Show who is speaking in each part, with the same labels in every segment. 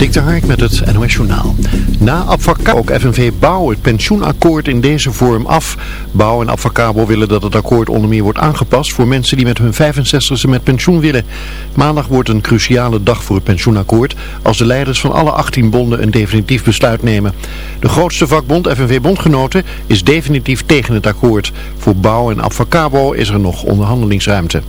Speaker 1: Dik met het NOS Journaal. Na Abfacabo ook FNV Bouw het pensioenakkoord in deze vorm af. Bouw en Abfacabo willen dat het akkoord onder meer wordt aangepast voor mensen die met hun 65e met pensioen willen. Maandag wordt een cruciale dag voor het pensioenakkoord als de leiders van alle 18 bonden een definitief besluit nemen. De grootste vakbond FNV Bondgenoten is definitief tegen het akkoord. Voor Bouw en Abfacabo is er nog onderhandelingsruimte.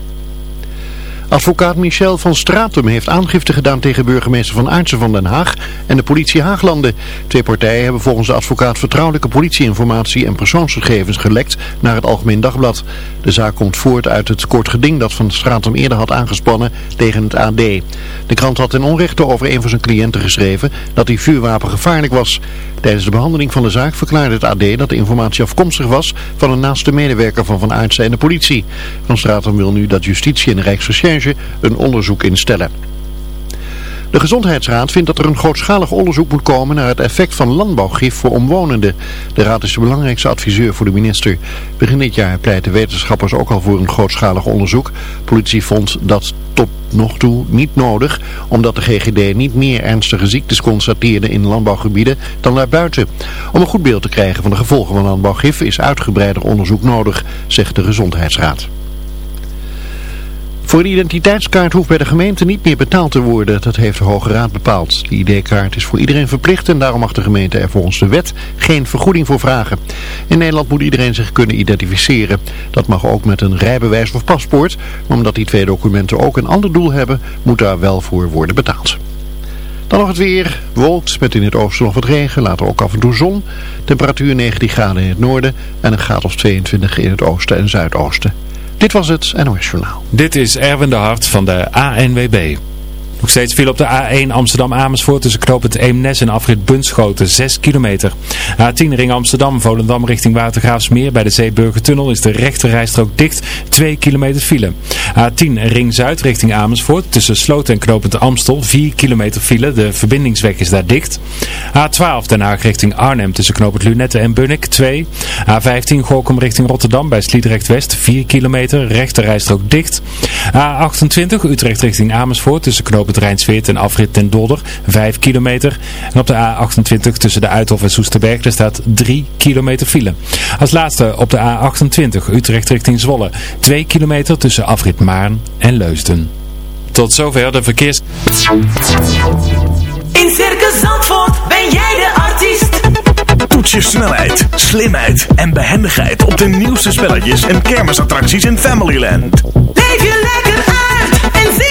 Speaker 1: Advocaat Michel van Stratum heeft aangifte gedaan tegen burgemeester Van Aartsen van Den Haag en de politie Haaglanden. Twee partijen hebben volgens de advocaat vertrouwelijke politieinformatie en persoonsgegevens gelekt naar het Algemeen Dagblad. De zaak komt voort uit het kort geding dat Van Stratum eerder had aangespannen tegen het AD. De krant had ten onrechte over een van zijn cliënten geschreven dat die vuurwapen gevaarlijk was. Tijdens de behandeling van de zaak verklaarde het AD dat de informatie afkomstig was van een naaste medewerker van Van Aartsen en de politie. Van Stratum wil nu dat justitie en Rijksrecherche een onderzoek instellen. De Gezondheidsraad vindt dat er een grootschalig onderzoek moet komen naar het effect van landbouwgif voor omwonenden. De raad is de belangrijkste adviseur voor de minister. Begin dit jaar pleiten wetenschappers ook al voor een grootschalig onderzoek. Politie vond dat tot nog toe niet nodig, omdat de GGD niet meer ernstige ziektes constateerde in landbouwgebieden dan daarbuiten. Om een goed beeld te krijgen van de gevolgen van landbouwgif is uitgebreider onderzoek nodig, zegt de Gezondheidsraad. Voor een identiteitskaart hoeft bij de gemeente niet meer betaald te worden. Dat heeft de Hoge Raad bepaald. De ID-kaart is voor iedereen verplicht en daarom mag de gemeente er volgens de wet geen vergoeding voor vragen. In Nederland moet iedereen zich kunnen identificeren. Dat mag ook met een rijbewijs of paspoort. Maar omdat die twee documenten ook een ander doel hebben, moet daar wel voor worden betaald. Dan nog het weer. Wolkt met in het oosten nog wat regen. Later ook af en toe zon. Temperatuur 19 graden in het noorden en een graad of 22 in het oosten en zuidoosten. Dit was het NOS Journaal.
Speaker 2: Dit is Erwin de Hart van de ANWB. Nog steeds viel op de A1 Amsterdam-Amersfoort tussen knooppunt Eemnes en afrit Bunschoten 6 kilometer. A10 ring Amsterdam, Volendam richting Watergraafsmeer. Bij de Zeeburgertunnel is de rechte rijstrook dicht, 2 kilometer file. A10 ring Zuid richting Amersfoort tussen Sloot en knooppunt Amstel 4 kilometer file. De verbindingsweg is daar dicht. A12 Den Haag richting Arnhem tussen knooppunt Lunette en Bunnik 2. A15 Gorkum richting Rotterdam bij Sliedrecht West 4 kilometer, rechte rijstrook dicht. A28 Utrecht richting Amersfoort tussen knooppunt het Rijnsweert en afrit ten Dolder 5 kilometer. En op de A28 tussen de Uithof en Soesterberg er staat 3 kilometer file. Als laatste op de A28 Utrecht richting Zwolle 2 kilometer tussen afrit Maarn en Leusden. Tot zover de verkeers...
Speaker 3: In Circus Zandvoort ben jij de artiest.
Speaker 4: Toets je snelheid, slimheid en behendigheid op de nieuwste spelletjes en kermisattracties in Familyland.
Speaker 3: Leef je lekker uit en zie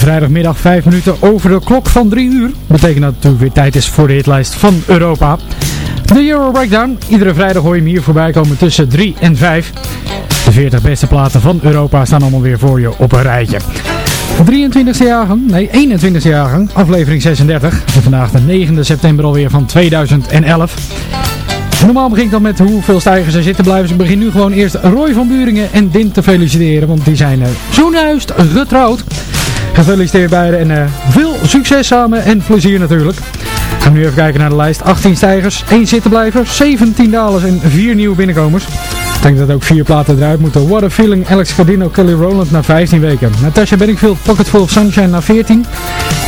Speaker 5: Vrijdagmiddag 5 minuten over de klok van 3 uur. Betekent dat het natuurlijk weer tijd is voor de hitlijst van Europa. De Euro Breakdown. Iedere vrijdag hoor je hem hier voorbij komen tussen 3 en 5. De 40 beste platen van Europa staan allemaal weer voor je op een rijtje. 23e jaargang, nee 21e jaargang, aflevering 36. En vandaag de 9 september alweer van 2011. Normaal begin ik dan met hoeveel stijgers er zitten blijven. Dus ik begin nu gewoon eerst Roy van Buringen en Dint te feliciteren. Want die zijn zojuist getrouwd. Gefeliciteerd beiden en uh, veel succes samen en plezier natuurlijk. Gaan we nu even kijken naar de lijst. 18 stijgers, 1 zittenblijver, 17 dalers en 4 nieuwe binnenkomers. Ik denk dat ook vier platen eruit moeten. What a Feeling, Alex Cardino, Kelly Rowland na 15 weken. Natasha Bedingfield, Pocket Full of Sunshine na 14.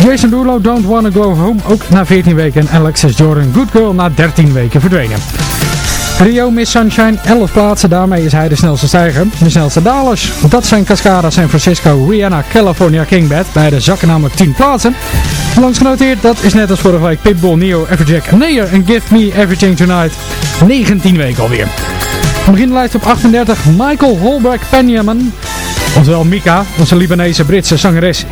Speaker 5: Jason Derulo, Don't Wanna Go Home, ook na 14 weken. En Alexis Jordan, Good Girl, na 13 weken verdwenen. Rio Miss Sunshine, 11 plaatsen, daarmee is hij de snelste stijger. De snelste dalers, dat zijn Cascada, San Francisco, Rihanna, California, King Bad. Beide zakken namelijk 10 plaatsen. Langs genoteerd, dat is net als vorige week Pitbull, Neo, Everjack, Nayer en Give Me Everything Tonight. 19 weken alweer. We beginnen de lijst op 38, Michael Holbrook Penyaman. Oftewel Mika, onze Libanese Britse zangeres.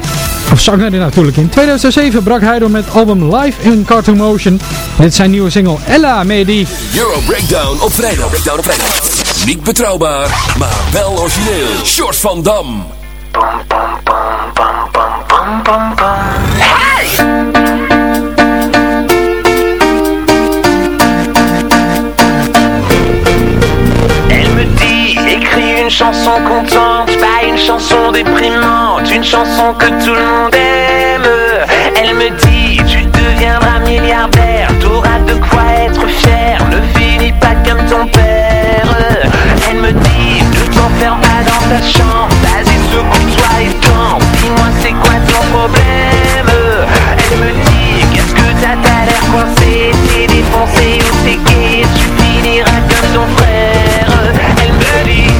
Speaker 5: Of zanger natuurlijk. In 2007 brak hij door met album Live in Cartoon Motion. Dit is zijn nieuwe single Ella Medi.
Speaker 6: Euro Breakdown op vrijdag. Breakdown op vrijdag. Niet betrouwbaar, maar wel origineel. Short van Dam.
Speaker 7: Elle une chanson contente, pas une chanson déprimante, une chanson que tout le monde aime. Elle me dit, tu deviendras milliardaire, t'auras de quoi être fier, ne finis pas comme ton père. Elle me dit, ne t'enferme pas dans ta chambre, vas-y secoue-toi et danse, dis-moi c'est quoi ton problème? Elle me dit, qu'est-ce que t'as, t'as l'air coincé, t'es défoncé ou t'es gay, tu finiras comme ton frère. Elle me dit,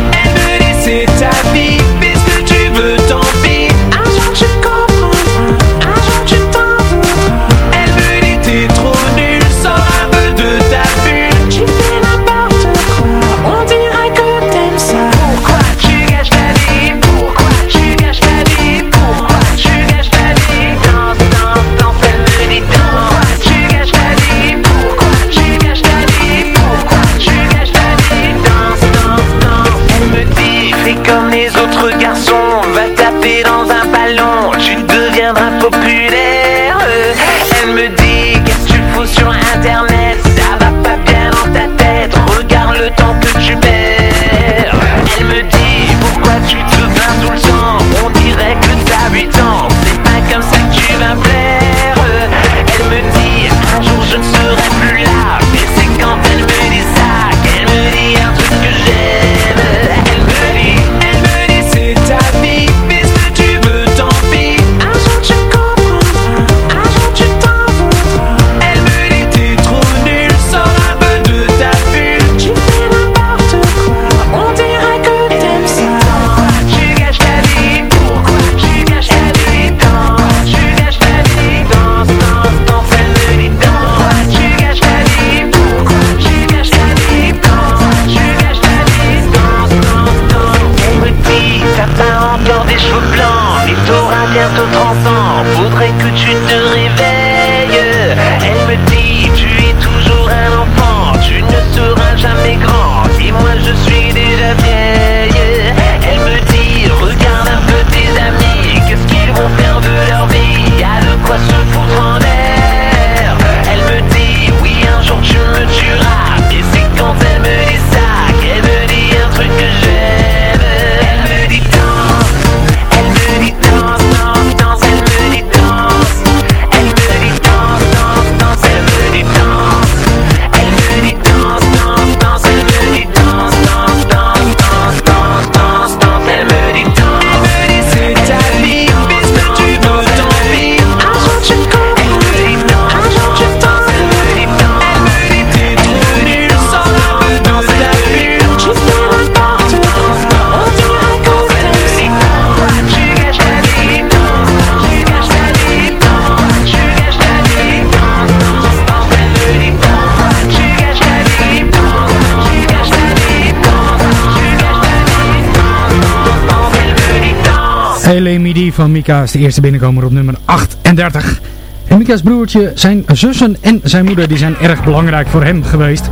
Speaker 5: Hele Midi van Mika is de eerste binnenkomer op nummer 38. En Mika's broertje, zijn zussen en zijn moeder die zijn erg belangrijk voor hem geweest.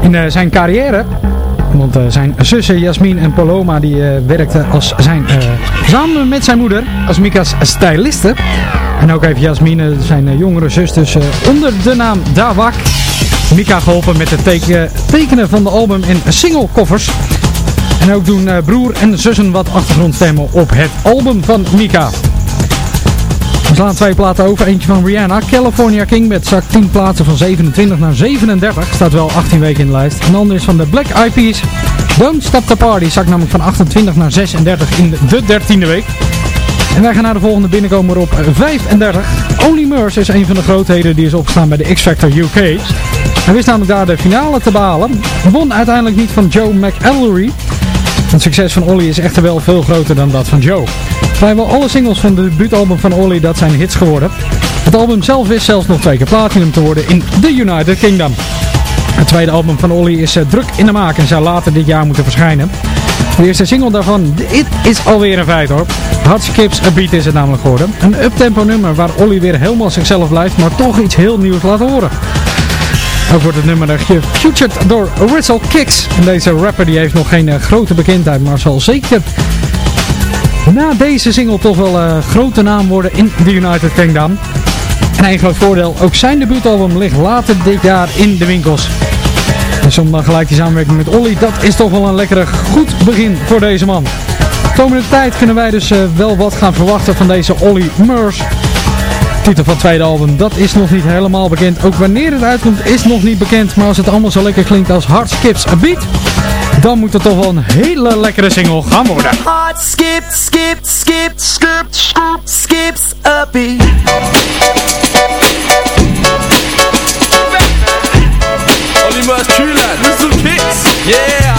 Speaker 5: In uh, zijn carrière, want uh, zijn zussen Jasmin en Paloma die uh, werkten als zijn, samen met zijn moeder als Mika's styliste. En ook heeft Jasmine, zijn jongere zus, dus onder de naam Dawak Mika geholpen met het teken, tekenen van de album en singlekoffers. En ook doen uh, broer en zussen wat achtergrondstemmen op het album van Mika. We slaan twee platen over. Eentje van Rihanna, California King met zak 10 plaatsen van 27 naar 37. Staat wel 18 weken in de lijst. En de andere is van de Black Eyed Peas. Don't Stop the Party zak namelijk van 28 naar 36 in de 13e week. En wij gaan naar de volgende binnenkomer op 35. Only Murs is een van de grootheden die is opgestaan bij de X Factor UK. Hij wist namelijk daar de finale te behalen. Won uiteindelijk niet van Joe McElroy. Het succes van Olly is echter wel veel groter dan dat van Joe. Vrijwel alle singles van het debuutalbum van Olly dat zijn hits geworden. Het album zelf is zelfs nog twee keer platinum te worden in the United Kingdom. Het tweede album van Olly is uh, druk in de maak en zou later dit jaar moeten verschijnen. De eerste single daarvan, dit is alweer een feit hoor. Hard Skips A Beat is het namelijk geworden. Een uptempo nummer waar Olly weer helemaal zichzelf blijft, maar toch iets heel nieuws laat horen. Ook wordt het nummer gefeatured door Whistle Kicks. Deze rapper die heeft nog geen uh, grote bekendheid, maar zal zeker na deze single toch wel uh, grote naam worden in de United Kingdom. En een groot voordeel, ook zijn debuutalbum ligt later dit jaar in de winkels. Dus om dan gelijk die samenwerking met Olly, dat is toch wel een lekkere goed begin voor deze man. De komende tijd kunnen wij dus wel wat gaan verwachten van deze Olly Murs titel van het tweede album, dat is nog niet helemaal bekend. Ook wanneer het uitkomt is nog niet bekend. Maar als het allemaal zo lekker klinkt als Hard Skips a Beat, dan moet het toch wel een hele lekkere single gaan worden.
Speaker 3: Hard skip, skip, skip, skip, skip, skips a beat.
Speaker 6: Only Murs True Lad, Whistle Kicks, yeah!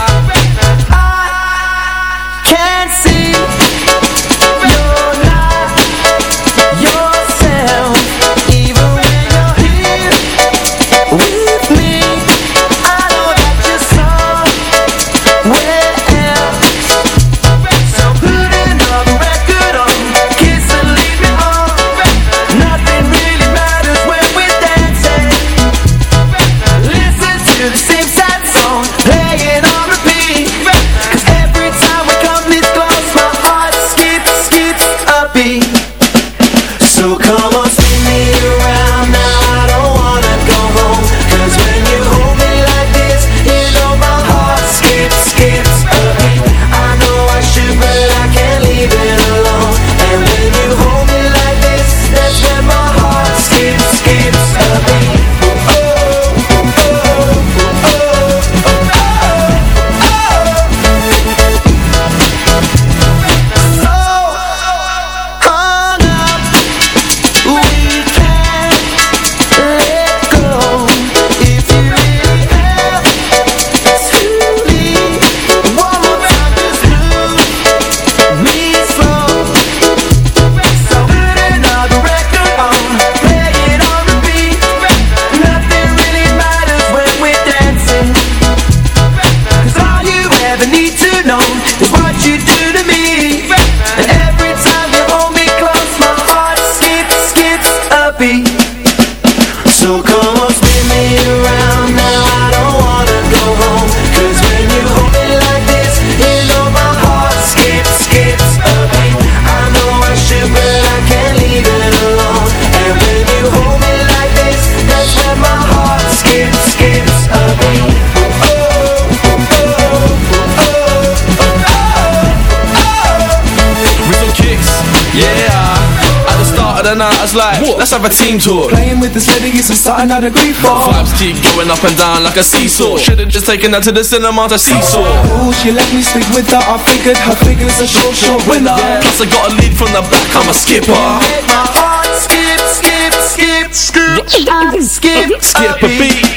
Speaker 3: The
Speaker 6: night, I was like, let's have a team talk.
Speaker 8: Playing with this lady isn't something I'd agree for
Speaker 6: Vibes keep going up and down like a seesaw. Should've just taken her to the cinema to seesaw.
Speaker 8: Ooh, she let me sleep with her I figured her figure's a short, short winner
Speaker 6: Plus I got a lead from the back, I'm a skipper.
Speaker 3: Make my heart skip, skip, skip, skip, skip,
Speaker 6: Skip a beat.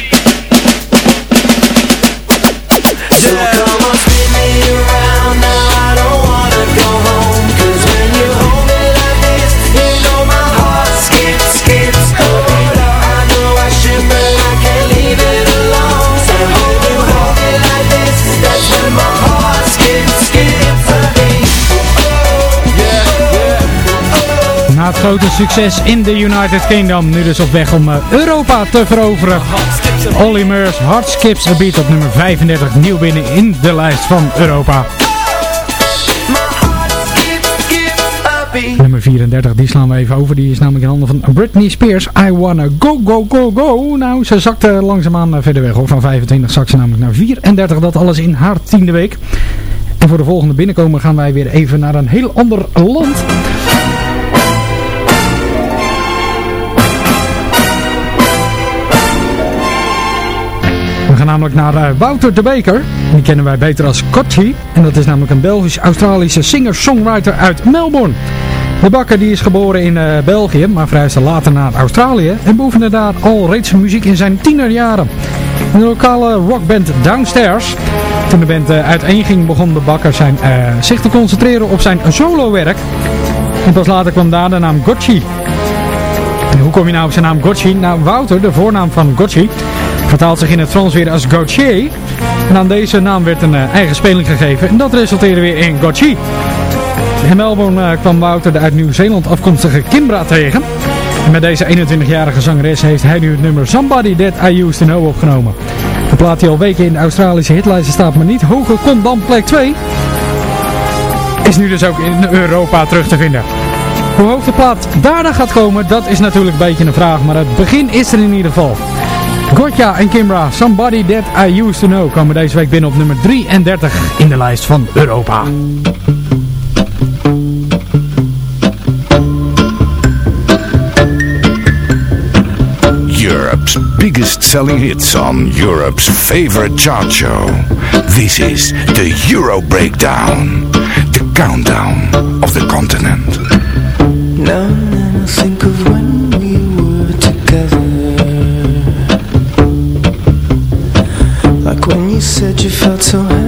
Speaker 5: Grote succes in de United Kingdom. Nu dus op weg om eh, Europa te veroveren. Olly Murs, Hard Skips Beat op nummer 35. Nieuw binnen in de lijst van Europa. Nummer 34, die slaan we even over. Die is namelijk in handen van Britney Spears. I Wanna Go, Go, Go, Go. Nou, ze zakte langzaamaan eh, verder weg hoor. Van 25 zakt ze namelijk naar 34. Dat alles in haar tiende week. En voor de volgende binnenkomen gaan wij weer even naar een heel ander land. Namelijk naar uh, Wouter de Beker. Die kennen wij beter als Kochi. En dat is namelijk een Belgisch-Australische singer-songwriter uit Melbourne. De bakker die is geboren in uh, België, maar verhuisde later naar Australië en beoefende daar al reeds muziek in zijn tienerjaren. In de lokale rockband Downstairs. Toen de band uh, uiteenging begon de bakker zijn, zich te concentreren op zijn solo-werk. En pas later kwam daar de naam Gotchi. En hoe kom je nou op zijn naam Gotchi? Nou, Wouter, de voornaam van Gotchi, vertaalt zich in het Frans weer als Gauthier. En aan deze naam werd een uh, eigen speling gegeven en dat resulteerde weer in Gotchi. In Melbourne uh, kwam Wouter de uit Nieuw-Zeeland afkomstige Kimbra tegen. En met deze 21-jarige zangeres heeft hij nu het nummer Somebody That I Used To Know opgenomen. De plaat die al weken in de Australische hitlijsten staat, maar niet hoger komt dan plek 2, is nu dus ook in Europa terug te vinden. Hoe hoog de plaat daarna gaat komen, dat is natuurlijk een beetje een vraag, maar het begin is er in ieder geval. Gotja en Kimbra, Somebody That I Used To Know, komen deze week binnen op nummer 33 in de lijst van Europa.
Speaker 9: Europe's biggest selling hits on Europe's favorite chart show. This is the Euro Breakdown, the countdown of the continent.
Speaker 8: Now and then I think of said you felt so happy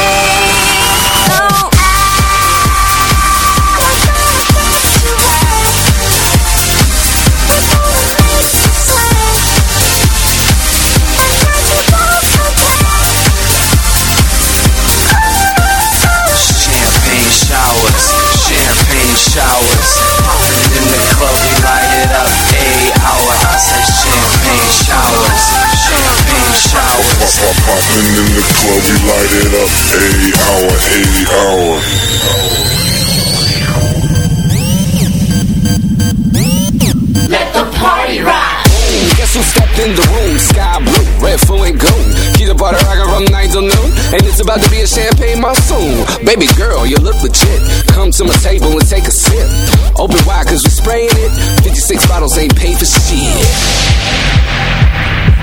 Speaker 10: Showers. Popping in the club, we light it up. Eight hour,
Speaker 11: eight hour.
Speaker 10: Let the party rock.
Speaker 12: Guess who stepped in the room? Sky blue, red, full and gold. Keep the butter rockin' from 9 till noon. And it's about to be a champagne monsoon. Baby girl, you look legit. Come to my table and take a sip. Open wide, cause we spraying it. 56 bottles ain't paid for shit.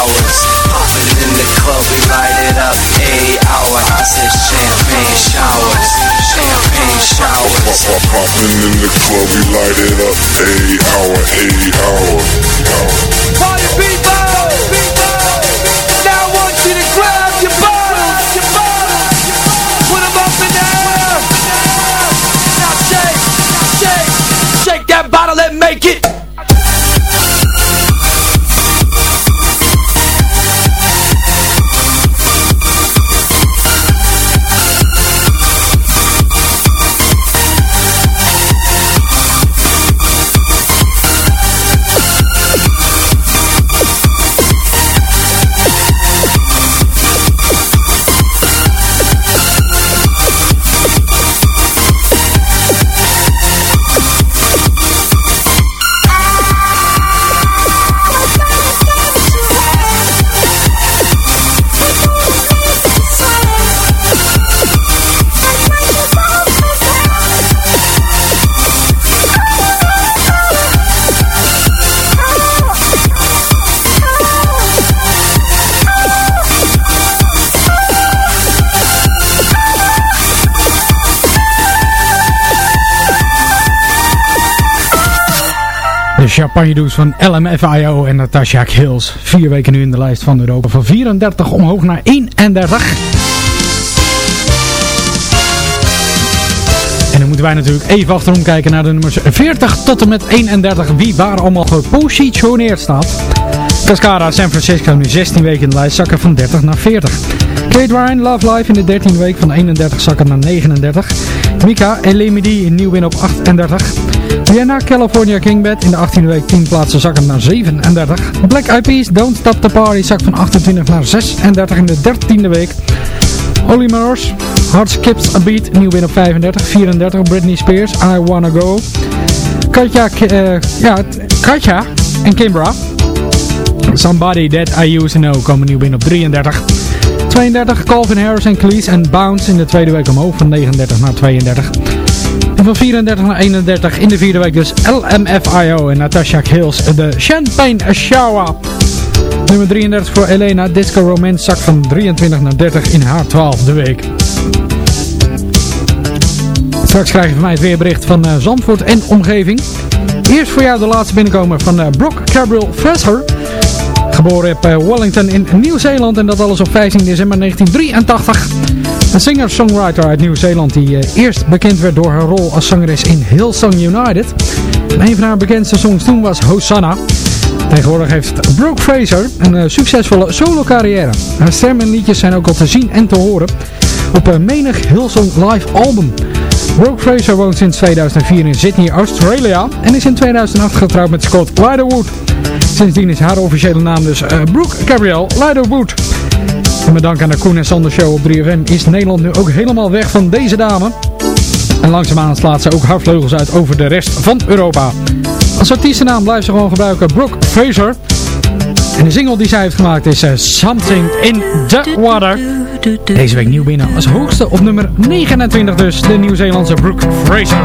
Speaker 6: Champagne showers. Popping in the club, we light it up. Eight hour, I said champagne showers, champagne showers.
Speaker 11: Popping in the club, we light it up. Eight hour, eight hour.
Speaker 10: Party people! Now I want you to grab your bottles, your bottles, put 'em up in the air. Now shake, shake, shake that bottle and make it.
Speaker 5: Champagne Does van LMFIO en Natasha Hills. Vier weken nu in de lijst van Europa. Van 34 omhoog naar 31. En dan moeten wij natuurlijk even achterom kijken naar de nummers 40 tot en met 31. Wie waar allemaal gepositioneerd staat. Cascara San Francisco nu 16 weken in de lijst. Zakken van 30 naar 40. Kate Ryan, Love Life in de 13e week van 31 zakken naar 39. Mika en in nieuw win op 38. Vienna, California Kingbed in de 18e week 10 plaatsen zakken naar 37. Black Eyed Peas, Don't Stop the Party zak van 28 naar 36 in de 13e week. Olly Murs, Heart Skips a Beat, nieuw binnen op 35. 34, Britney Spears, I Wanna Go. Katja, eh, ja, Katja en Kimbra. Somebody That I Used to Know komen nieuw binnen op 33. 32, Calvin Harris en Cleese en Bounce in de tweede week omhoog van 39 naar 32. En van 34 naar 31 in de vierde week dus LMFIO en Natasha Hills de Champagne Shower. Nummer 33 voor Elena, Disco Romance zakt van 23 naar 30 in haar 12e week. Straks krijg je van mij het weerbericht van uh, Zandvoort en omgeving. Eerst voor jou de laatste binnenkomen van uh, Brock Gabriel Fraser. Geboren op uh, Wellington in Nieuw-Zeeland en dat alles op 15 december 1983. Een singer-songwriter uit Nieuw-Zeeland die eerst bekend werd door haar rol als zangeres in Hillsong United. een van haar bekendste songs toen was Hosanna. Tegenwoordig heeft Brooke Fraser een uh, succesvolle solo carrière. Haar stem en liedjes zijn ook al te zien en te horen op een menig Hillsong live album. Brooke Fraser woont sinds 2004 in Sydney, Australia en is in 2008 getrouwd met Scott Liderwood. Sindsdien is haar officiële naam dus uh, Brooke Gabrielle Liderwood. En met dank aan de Koen en Sander Show op 3FM is Nederland nu ook helemaal weg van deze dame. En langzaamaan slaat ze ook haar vleugels uit over de rest van Europa. Als artiestennaam blijft ze gewoon gebruiken Brooke Fraser. En de single die zij heeft gemaakt is uh, Something in the Water. Deze week nieuw binnen als hoogste op nummer 29 dus. De Nieuw-Zeelandse Brooke Fraser.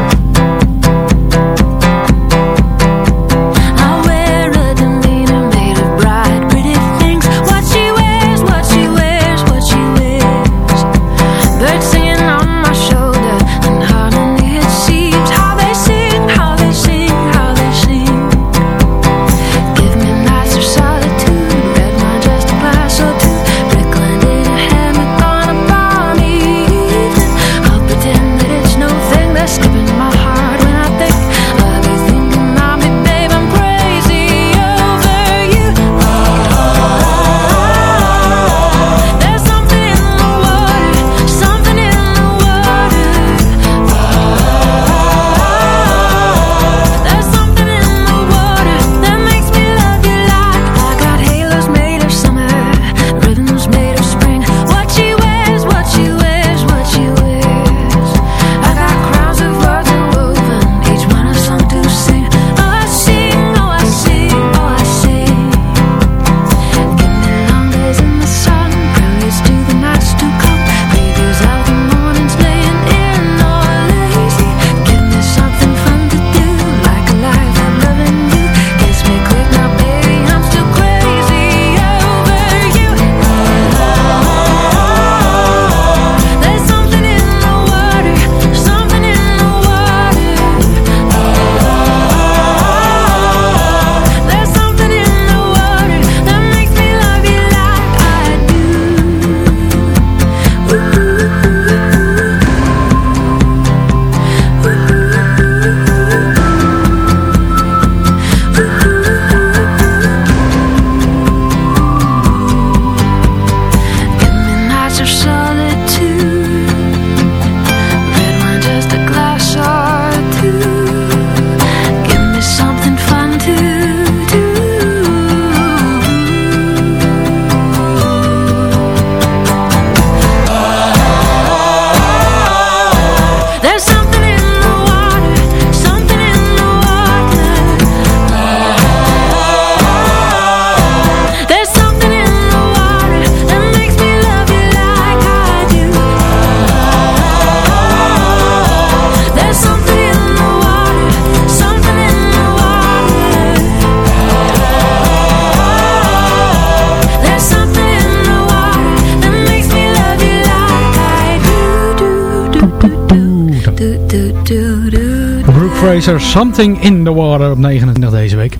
Speaker 5: Fraser, Something in the Water op 29 deze week.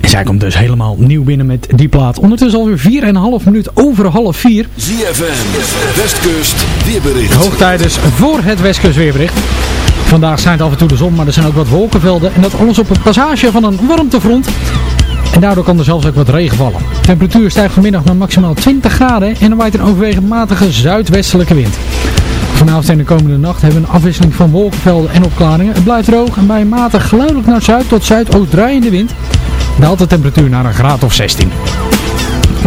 Speaker 5: En zij komt dus helemaal nieuw binnen met die plaat. Ondertussen alweer 4,5 minuut over half 4.
Speaker 6: ZFM, Westkust, weerbericht.
Speaker 5: Hoog tijdens voor het Westkust weerbericht. Vandaag schijnt af en toe de zon, maar er zijn ook wat wolkenvelden. En dat alles op een passage van een warmtefront. En daardoor kan er zelfs ook wat regen vallen. De temperatuur stijgt vanmiddag naar maximaal 20 graden en er waait een overwegend matige zuidwestelijke wind. Vanavond en de komende nacht hebben we een afwisseling van wolkenvelden en opklaringen. Het blijft droog en bij een matig geluidelijk naar zuid tot zuidoost draaiende wind daalt de temperatuur naar een graad of 16.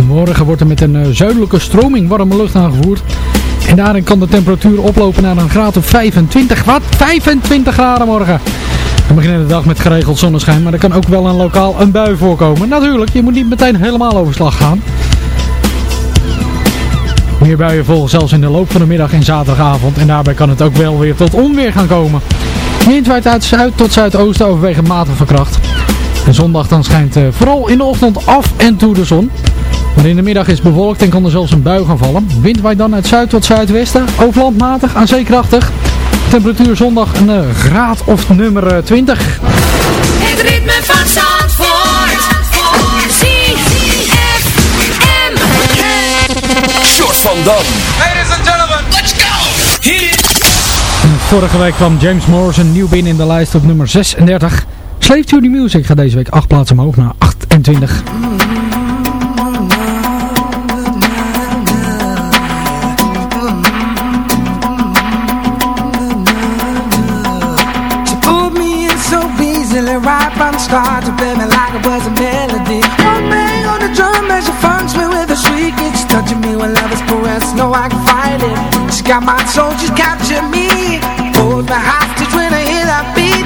Speaker 5: Morgen wordt er met een eh, zuidelijke stroming warme lucht aangevoerd. En daarin kan de temperatuur oplopen naar een graad of 25. Wat? 25 graden morgen! We beginnen de dag met geregeld zonneschijn, maar er kan ook wel een lokaal een bui voorkomen. Natuurlijk, je moet niet meteen helemaal overslag gaan. Meer buien volgen zelfs in de loop van de middag en zaterdagavond. En daarbij kan het ook wel weer tot onweer gaan komen. Wind waait uit zuid tot zuidoosten overwegend matig verkracht. En zondag dan schijnt eh, vooral in de ochtend af en toe de zon. Maar in de middag is bewolkt en kan er zelfs een bui gaan vallen. Wind waait dan uit zuid tot zuidwesten. Overlandmatig aan zeekrachtig. Temperatuur zondag een eh, graad of nummer eh, 20.
Speaker 3: Het ritme van Zandvoort.
Speaker 6: van Dam.
Speaker 3: Ladies and gentlemen, let's go! Hit!
Speaker 5: Vorige week kwam James Morrison nieuw binnen in de lijst op nummer 36. Slave to the Music ga deze week 8 plaatsen omhoog naar 28.
Speaker 8: She me in so I can. She's got my soldiers capture captured me. Hold the hostage when I hear that beat.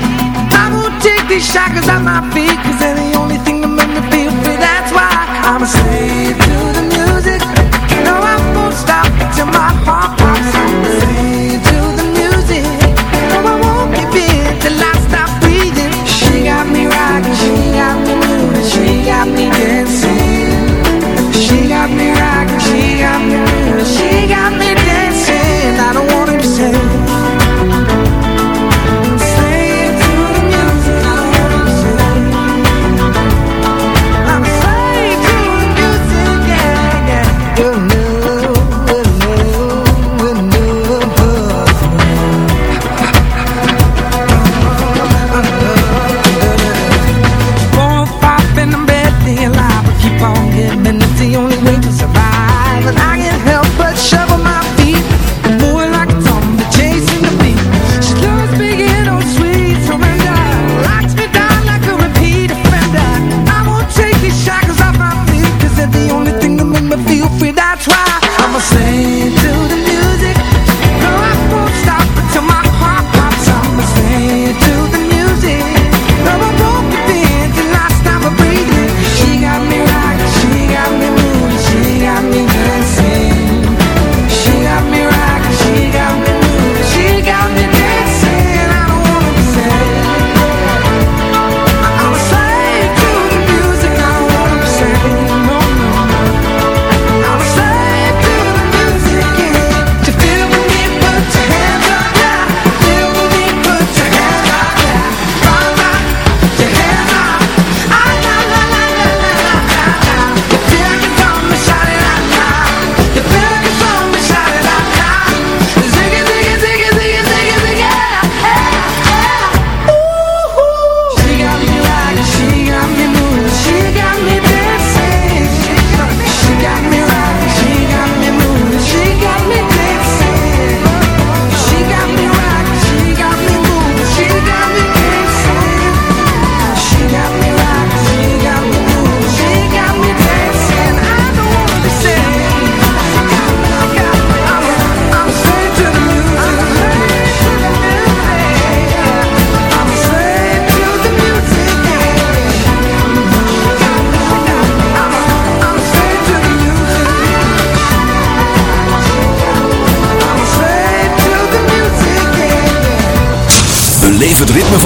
Speaker 8: I won't take these shackles off my feet, cause they're the only thing that make me feel free. That's why I'm a slave to the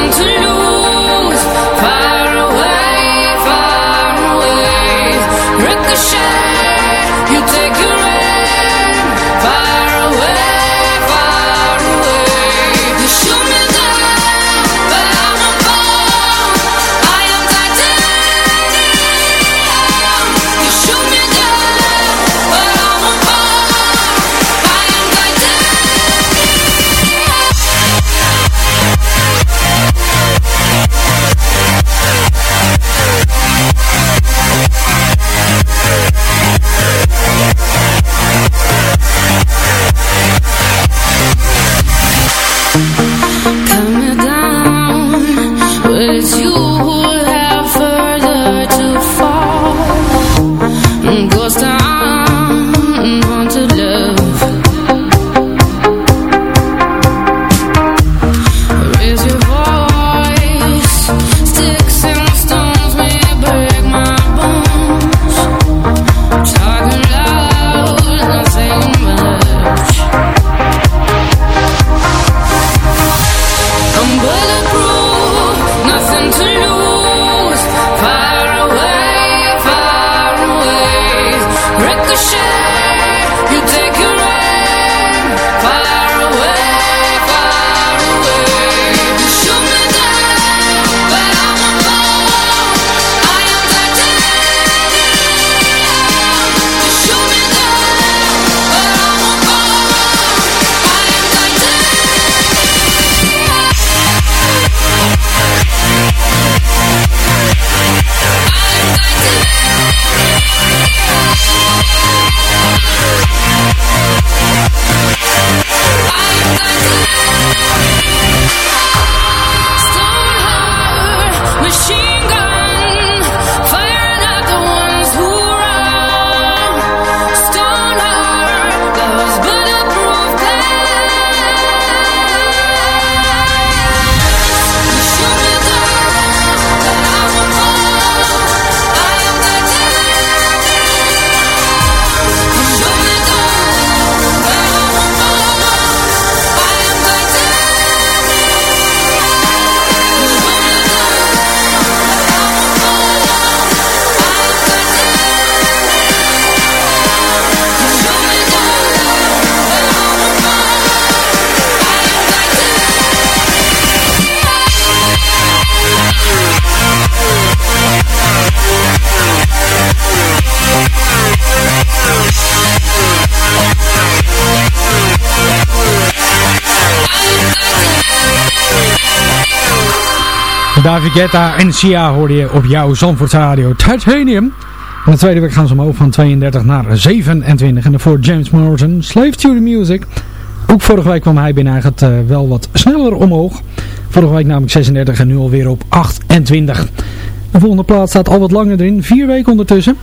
Speaker 13: listen
Speaker 14: to Vegetta en Sia hoorde je op jouw Zandvoorts Radio Titanium. En de tweede week gaan ze omhoog van 32 naar 27. En daarvoor James Morrison, Slave to the Music. Ook vorige week kwam hij binnen. eigenlijk eh, wel wat sneller omhoog. Vorige week namelijk 36 en nu alweer op 28. De volgende plaats staat al wat langer erin. Vier weken ondertussen.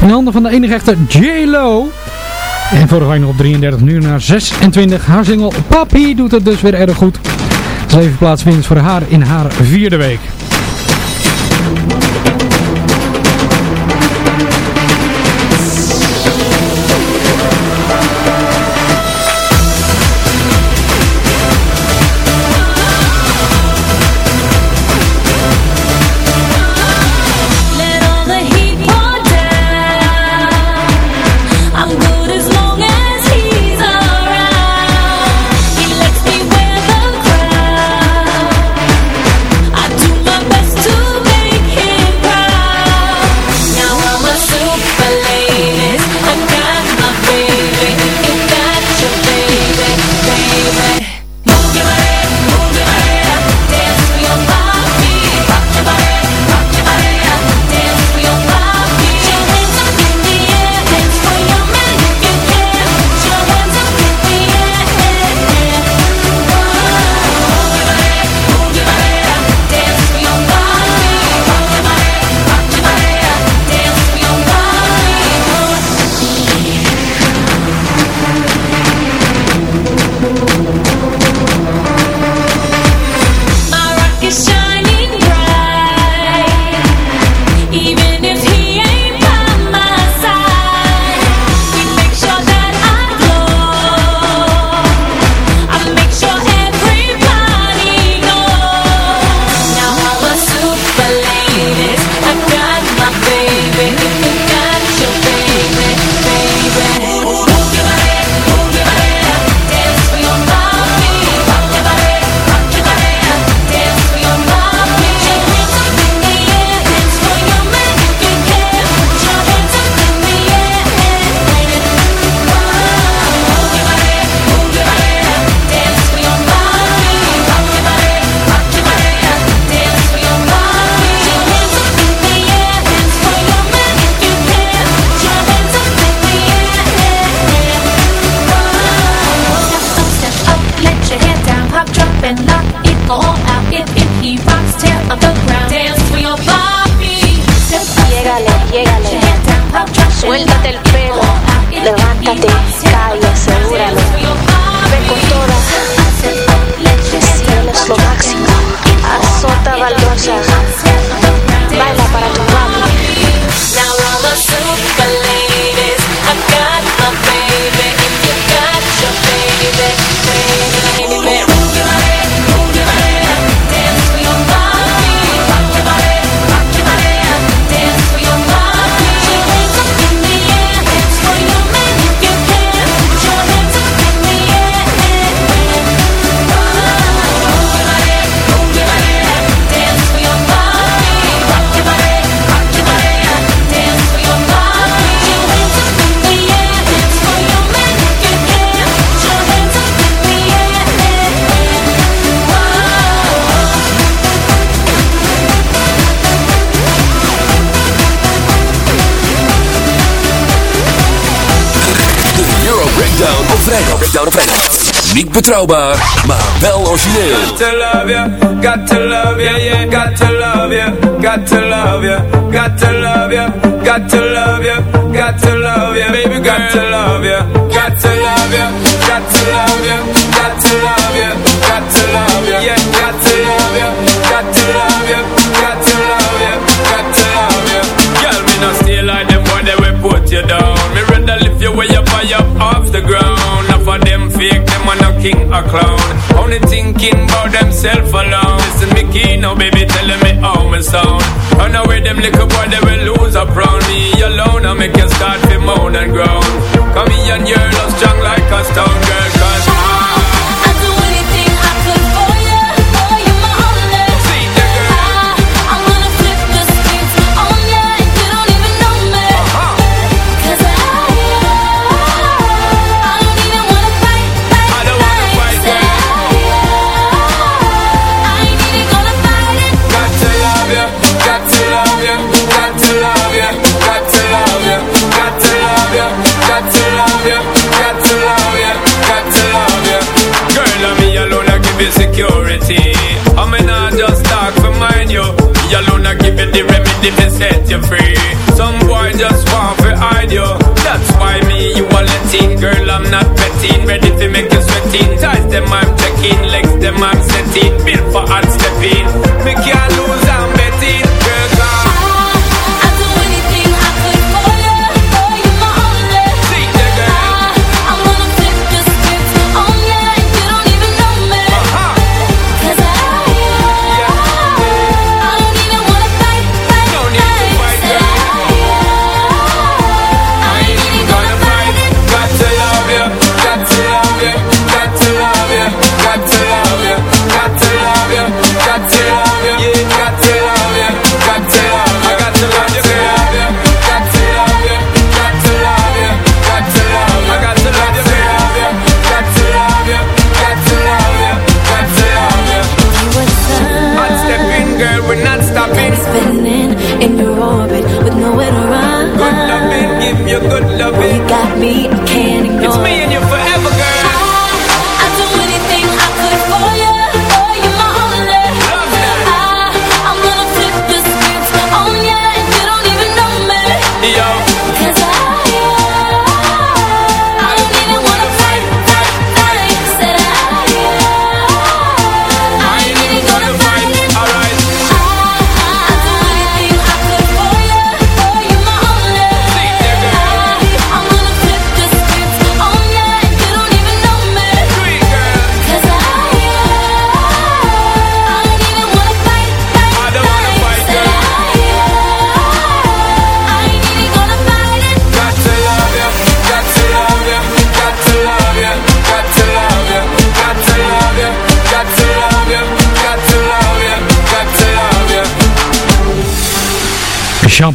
Speaker 14: In de handen van de enige echte J-Lo. En vorige week nog op 33, nu naar 26. Haar single Papi doet het dus weer erg goed. Zeven plaatswinst voor haar in haar vierde week.
Speaker 13: betrouwbaar, maar wel origineel.
Speaker 15: Got to love ya, got to love ya, yeah, got to love ya, got to love ya, got to love ya, got to love ya, got to love ya, baby, got to love ya. themselves alone. Listen, me key no baby, telling me how my sound. know with them little boy, they will lose a round me alone. I make you start to moan and groan. Come here and you're strong like a stone girl
Speaker 14: set you free. Some boy just want to hide you. That's why me, you are letting. Girl, I'm not betting. Ready to make you sweating. Ties them, I'm checking. Legs them, I'm setting. Built for hard stepping. Me can't lose, I'm betting.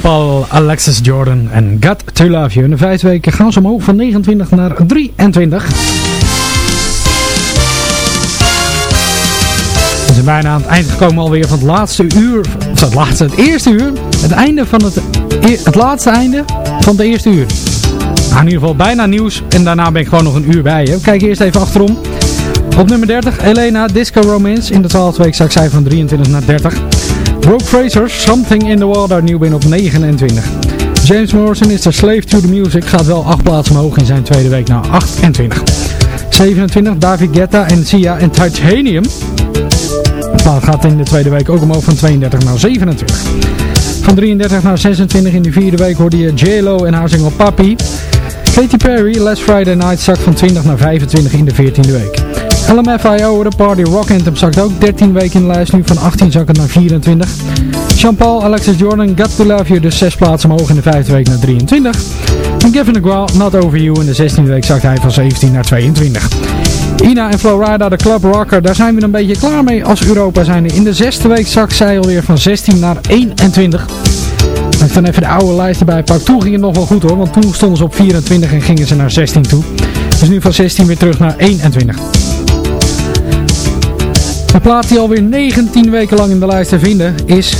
Speaker 5: Jean-Paul, Alexis Jordan en Got To Love You. In de vijf weken gaan ze omhoog van 29 naar 23. We zijn bijna aan het eind gekomen alweer van het laatste uur. Het laatste, het eerste uur. Het einde van het, e- het laatste einde van het eerste uur. Nou, in ieder geval bijna nieuws. En daarna ben ik gewoon nog een uur bij je. We kijken eerst even achterom. Op nummer 30, Elena, Disco Romance. In de 12e week zak zij van 23 naar 30. Brooke Fraser, Something in the Water, nieuw binnen op 29. James Morrison is de Slave to the Music, gaat wel 8 plaatsen omhoog in zijn tweede week naar 28. 27, David Guetta en Sia en Titanium. Plaat gaat in de tweede week ook omhoog van 32 naar 27. Van 33 naar 26 in de vierde week hoorde je J-Lo en haar single Papi. Katy Perry, Last Friday Night, zakt van 20 naar 25 in de 14e week. LMFAO, de Party Rock Anthem, zakt ook 13 weken in de lijst, nu van 18 zakken naar 24. Jean-Paul, Alexis Jordan, Got To Love You, dus 6 plaatsen omhoog in de 5e week naar 23. En Gavin DeGraw, Not Over You, in de 16e week zakt hij van 17 naar 22. Ina en Florida, de Club Rocker, daar zijn we een beetje klaar mee als Europa zijn. In de zesde week zakt zij alweer van 16 naar 21. Als ik dan even de oude lijst erbij pak, toen ging het nog wel goed hoor, want toen stonden ze op 24 en gingen ze naar 16 toe. Dus nu van 16 weer terug naar 21. De plaat die alweer 19 weken lang in de lijst te vinden is,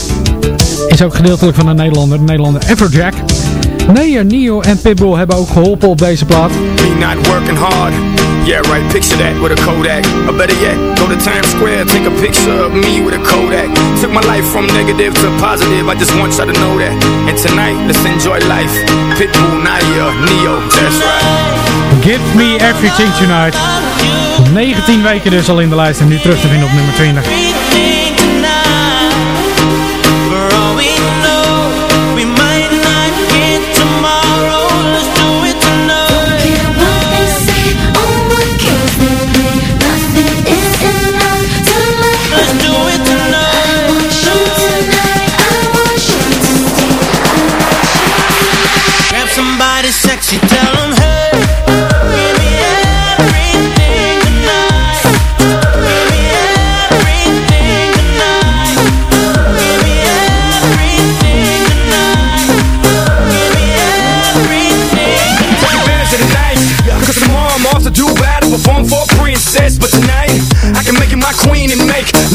Speaker 5: is ook gedeeltelijk van een Nederlander, de Nederlander Everjack. Neer, Neo en Pitbull hebben ook geholpen op deze plaat.
Speaker 16: Me not working hard. Yeah, right, picture that with a Kodak. Or better yet, go to Times Square, take a picture of me with a Kodak. Took my life from negative to positive, I just want y'all to know that. And tonight, let's enjoy life. Pitbull, Naya, Neo, that's right.
Speaker 5: Give Me Everything Tonight. 19 weken dus al in de lijst en nu terug te vinden op nummer 20.